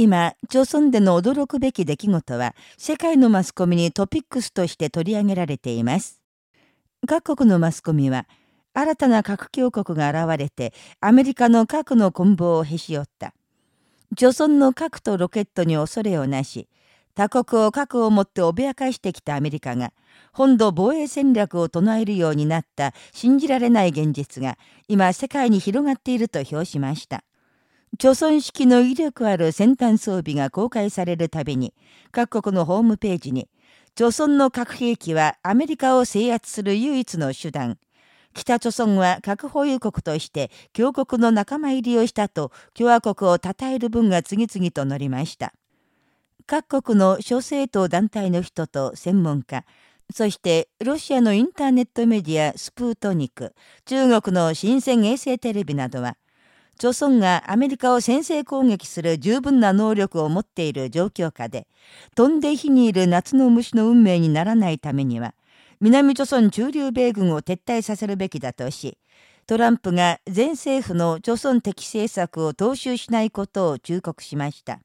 今、朝鮮での驚くべき出来事は、世界のマスコミにトピックスとして取り上げられています。各国のマスコミは、新たな核強国が現れて、アメリカの核の棍棒をへし折った。朝鮮の核とロケットに恐れをなし、他国を核をもって脅かしてきたアメリカが、本土防衛戦略を唱えるようになった信じられない現実が、今世界に広がっていると評しました。貯村式の威力ある先端装備が公開されるたびに、各国のホームページに、貯村の核兵器はアメリカを制圧する唯一の手段。北朝鮮は核保有国として強国の仲間入りをしたと共和国を称える文が次々と載りました。各国の諸政党団体の人と専門家、そしてロシアのインターネットメディアスプートニク、中国の新鮮衛星テレビなどは、朝鮮がアメリカを先制攻撃する十分な能力を持っている状況下で、飛んで火にいる夏の虫の運命にならないためには、南朝鮮駐留米軍を撤退させるべきだとし、トランプが全政府の朝鮮的政策を踏襲しないことを忠告しました。